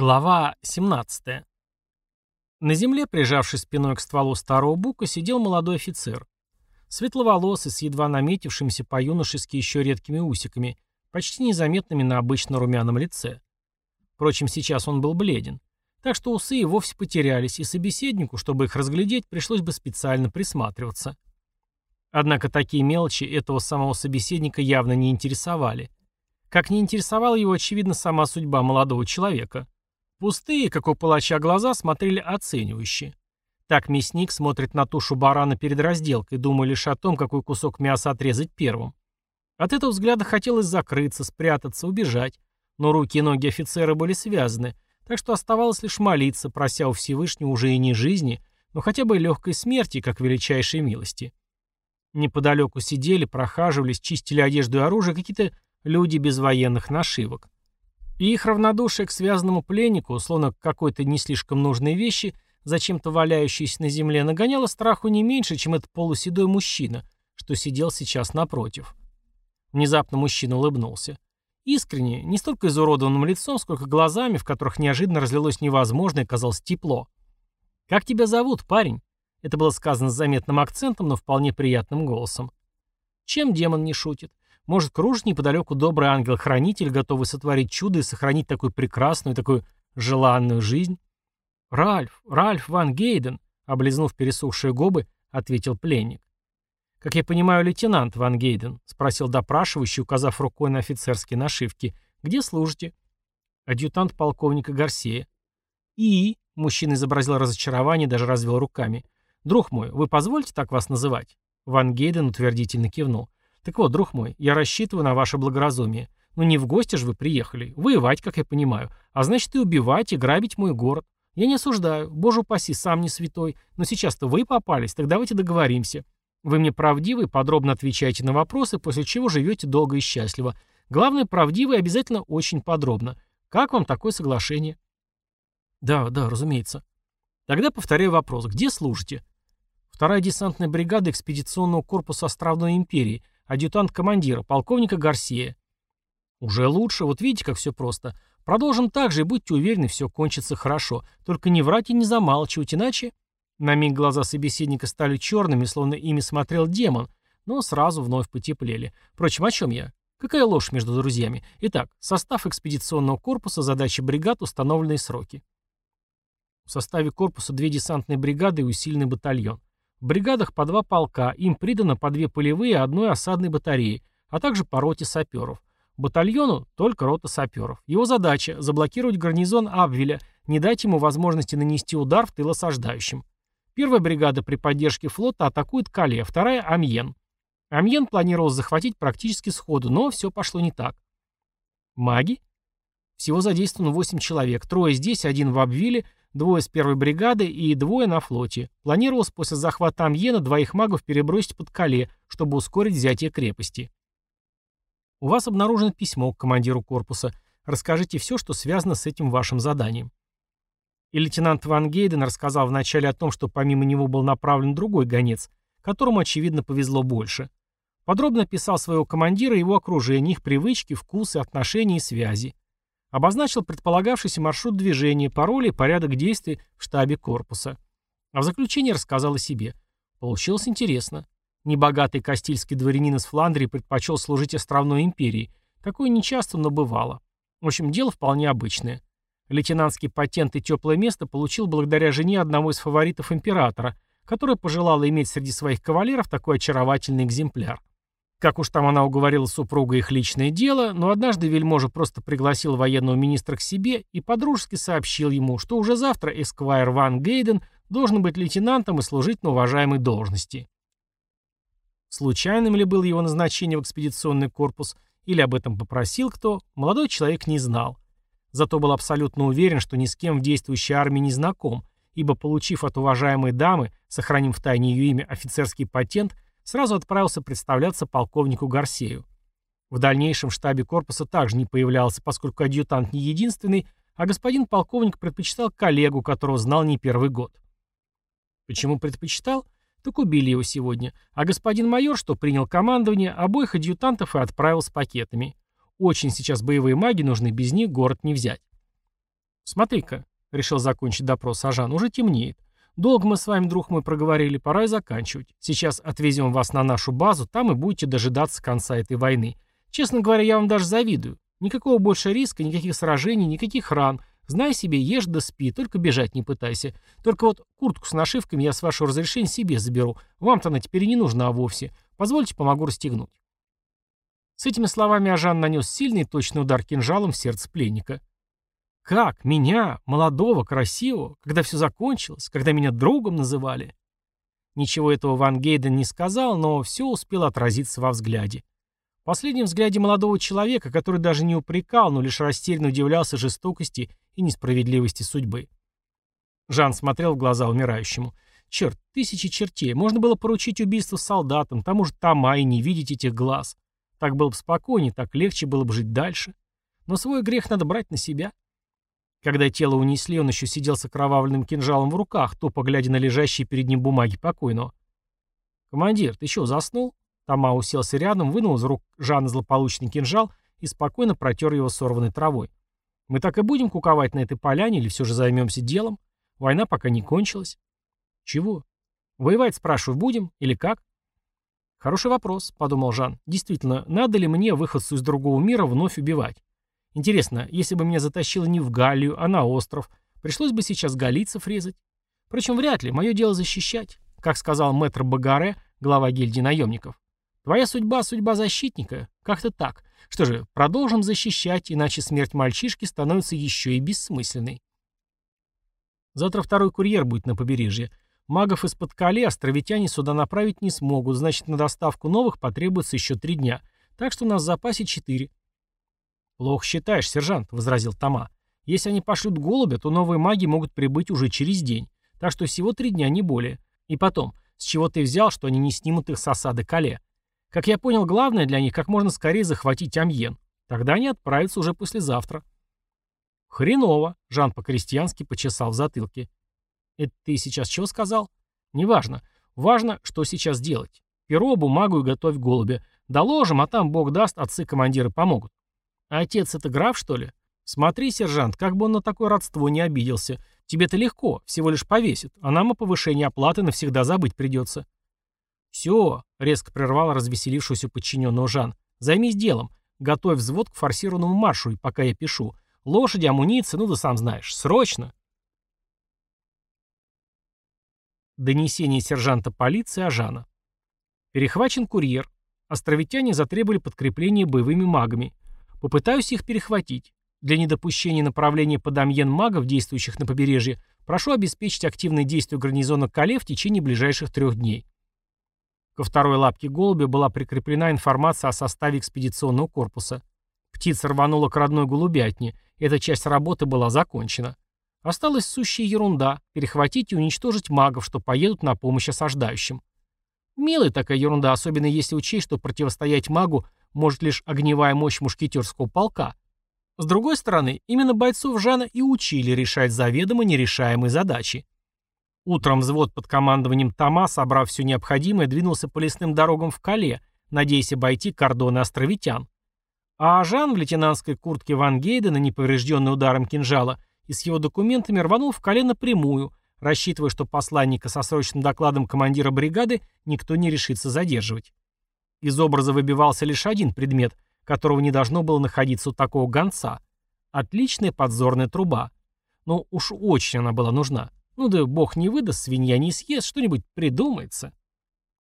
Глава 17. На земле, прижавшись спиной к стволу старого бука, сидел молодой офицер. Светловолосый, с едва наметившимися по-юношески еще редкими усиками, почти незаметными на обычно румяном лице. Впрочем, сейчас он был бледен. Так что усы и вовсе потерялись, и собеседнику, чтобы их разглядеть, пришлось бы специально присматриваться. Однако такие мелочи этого самого собеседника явно не интересовали. Как не интересовала его, очевидно, сама судьба молодого человека – Пустые, как у палача, глаза смотрели оценивающе. Так мясник смотрит на тушу барана перед разделкой, думая лишь о том, какой кусок мяса отрезать первым. От этого взгляда хотелось закрыться, спрятаться, убежать, но руки и ноги офицера были связаны, так что оставалось лишь молиться, прося у Всевышнего уже и не жизни, но хотя бы легкой смерти, как величайшей милости. Неподалеку сидели, прохаживались, чистили одежду и оружие какие-то люди без военных нашивок. И их равнодушие к связанному пленнику, словно к какой-то не слишком нужной вещи, зачем-то валяющейся на земле, нагоняло страху не меньше, чем этот полуседой мужчина, что сидел сейчас напротив. Внезапно мужчина улыбнулся. Искренне, не столько изуродованным лицом, сколько глазами, в которых неожиданно разлилось невозможное, казалось тепло. «Как тебя зовут, парень?» Это было сказано с заметным акцентом, но вполне приятным голосом. Чем демон не шутит? Может, кружит неподалеку добрый ангел-хранитель, готовый сотворить чудо и сохранить такую прекрасную, такую желанную жизнь? «Ральф, Ральф Ван Гейден», — облизнув пересохшие губы, ответил пленник. «Как я понимаю, лейтенант Ван Гейден?» — спросил допрашивающий, указав рукой на офицерские нашивки. «Где служите?» «Адъютант полковника Гарсея». «И?» — мужчина изобразил разочарование даже развел руками. «Друг мой, вы позвольте так вас называть?» Ван Гейден утвердительно кивнул. Так вот, друг мой, я рассчитываю на ваше благоразумие. Ну не в гости же вы приехали. Воевать, как я понимаю. А значит и убивать, и грабить мой город. Я не осуждаю. Боже упаси, сам не святой. Но сейчас-то вы попались, так давайте договоримся. Вы мне правдивы, подробно отвечаете на вопросы, после чего живете долго и счастливо. Главное, правдиво и обязательно очень подробно. Как вам такое соглашение? Да, да, разумеется. Тогда повторяю вопрос. Где служите? Вторая десантная бригада экспедиционного корпуса Островной империи – адъютант командира, полковника Гарсия. Уже лучше, вот видите, как все просто. Продолжим так же и будьте уверены, все кончится хорошо. Только не врать и не замалчивать, иначе... На миг глаза собеседника стали черными, словно ими смотрел демон, но сразу вновь потеплели. Впрочем, о чем я? Какая ложь между друзьями? Итак, состав экспедиционного корпуса, задачи бригад, установленные сроки. В составе корпуса две десантные бригады и усиленный батальон. В бригадах по два полка, им придано по две полевые и одной осадной батареи, а также по роте саперов. Батальону только рота саперов. Его задача – заблокировать гарнизон Абвеля, не дать ему возможности нанести удар в тыл осаждающим. Первая бригада при поддержке флота атакует Кале, вторая – Амьен. Амьен планировал захватить практически сходу, но все пошло не так. Маги? Всего задействовано 8 человек, трое здесь, один в Абвиле – Двое с первой бригады и двое на флоте. Планировалось после захвата Амьена двоих магов перебросить под Кале, чтобы ускорить взятие крепости. У вас обнаружено письмо к командиру корпуса. Расскажите все, что связано с этим вашим заданием. И лейтенант Ван Гейден рассказал вначале о том, что помимо него был направлен другой гонец, которому, очевидно, повезло больше. Подробно описал своего командира его окружение, их привычки, вкусы, отношения и связи. Обозначил предполагавшийся маршрут движения, пароли и порядок действий в штабе корпуса. А в заключение рассказал о себе. Получилось интересно. Небогатый кастильский дворянин из Фландрии предпочел служить островной империи. Такое нечасто, но бывало. В общем, дело вполне обычное. Лейтенантский патент и теплое место получил благодаря жене одного из фаворитов императора, которая пожелала иметь среди своих кавалеров такой очаровательный экземпляр. Как уж там она уговорила супруга их личное дело, но однажды вельможа просто пригласил военного министра к себе и подружески сообщил ему, что уже завтра эсквайр Ван Гейден должен быть лейтенантом и служить на уважаемой должности. Случайным ли было его назначение в экспедиционный корпус, или об этом попросил кто, молодой человек не знал. Зато был абсолютно уверен, что ни с кем в действующей армии не знаком, ибо, получив от уважаемой дамы, сохраним в тайне ее имя, офицерский патент – сразу отправился представляться полковнику Гарсею. В дальнейшем в штабе корпуса также не появлялся, поскольку адъютант не единственный, а господин полковник предпочитал коллегу, которого знал не первый год. Почему предпочитал? Так убили его сегодня. А господин майор, что принял командование, обоих адъютантов и отправил с пакетами. Очень сейчас боевые маги нужны, без них город не взять. «Смотри-ка», — решил закончить допрос Ажан, — «уже темнеет. Долго мы с вами, друг мой, проговорили, пора и заканчивать. Сейчас отвезем вас на нашу базу, там и будете дожидаться конца этой войны. Честно говоря, я вам даже завидую. Никакого больше риска, никаких сражений, никаких ран. Знай себе, ешь да спи, только бежать не пытайся. Только вот куртку с нашивками я с вашего разрешения себе заберу. Вам-то она теперь не нужна вовсе. Позвольте, помогу расстегнуть. С этими словами Ажан нанес сильный точный удар кинжалом в сердце пленника. Как? Меня, молодого, красивого, когда все закончилось, когда меня другом называли? Ничего этого Ван Гейден не сказал, но все успело отразиться во взгляде. В последнем взгляде молодого человека, который даже не упрекал, но лишь растерянно удивлялся жестокости и несправедливости судьбы. Жан смотрел в глаза умирающему. Черт, тысячи чертей. Можно было поручить убийство солдатам, тому же Тома и не видеть этих глаз. Так было бы спокойнее, так легче было бы жить дальше. Но свой грех надо брать на себя. Когда тело унесли, он еще сидел с окровавленным кинжалом в руках, тупо глядя на лежащие перед ним бумаги покойного. «Командир, ты что, заснул?» Тома уселся рядом, вынул из рук Жана злополучный кинжал и спокойно протер его сорванной травой. «Мы так и будем куковать на этой поляне или все же займемся делом? Война пока не кончилась». «Чего? Воевать, спрашиваю, будем или как?» «Хороший вопрос», — подумал Жан. «Действительно, надо ли мне, выходцу из другого мира, вновь убивать? Интересно, если бы меня затащило не в Галлию, а на остров, пришлось бы сейчас галийцев резать? Впрочем, вряд ли, мое дело защищать. Как сказал мэтр Багаре, глава гильдии наемников. Твоя судьба — судьба защитника. Как-то так. Что же, продолжим защищать, иначе смерть мальчишки становится еще и бессмысленной. Завтра второй курьер будет на побережье. Магов из-под Кале островитяне сюда направить не смогут, значит, на доставку новых потребуется еще три дня. Так что у нас в запасе четыре. «Плохо считаешь, сержант», — возразил Тома. «Если они пошлют голубя, то новые маги могут прибыть уже через день. Так что всего три дня, не более. И потом, с чего ты взял, что они не снимут их с осады Кале? Как я понял, главное для них как можно скорее захватить Амьен. Тогда они отправятся уже послезавтра». «Хреново», — Жан по-крестьянски почесал в затылке. «Это ты сейчас чего сказал?» «Неважно. Важно, что сейчас делать. Перо, бумагу и готовь голубя. Доложим, а там, бог даст, отцы-командиры помогут». Отец это граф, что ли? Смотри, сержант, как бы он на такое родство не обиделся. Тебе-то легко, всего лишь повесит, а нам о повышении оплаты навсегда забыть придется. Все, резко прервал развеселившуюся подчиненного Жан. Займись делом. Готовь взвод к форсированному маршу, и пока я пишу. Лошади, амуниция, ну да сам знаешь. Срочно. Донесение сержанта полиции Ажана. Перехвачен курьер. Островитяне затребовали подкрепление боевыми магами. Попытаюсь их перехватить. Для недопущения направления под Амьен магов, действующих на побережье, прошу обеспечить активное действие гарнизона Кале в течение ближайших трех дней. Ко второй лапке голубя была прикреплена информация о составе экспедиционного корпуса. Птица рванула к родной голубятне, эта часть работы была закончена. Осталась сущая ерунда – перехватить и уничтожить магов, что поедут на помощь осаждающим. Милая такая ерунда, особенно если учесть, что противостоять магу может лишь огневая мощь мушкетерского полка. С другой стороны, именно бойцов Жана и учили решать заведомо нерешаемые задачи. Утром взвод под командованием Тома, собрав все необходимое, двинулся по лесным дорогам в Кале, надеясь обойти кордоны островитян. А Жан в лейтенантской куртке Ван Гейдена, неповрежденный ударом кинжала, и с его документами рванул в Кале напрямую, рассчитывая, что посланника со срочным докладом командира бригады никто не решится задерживать. Из образа выбивался лишь один предмет, которого не должно было находиться у такого гонца. Отличная подзорная труба. Ну уж очень она была нужна. Ну да бог не выдаст, свинья не съест, что-нибудь придумается.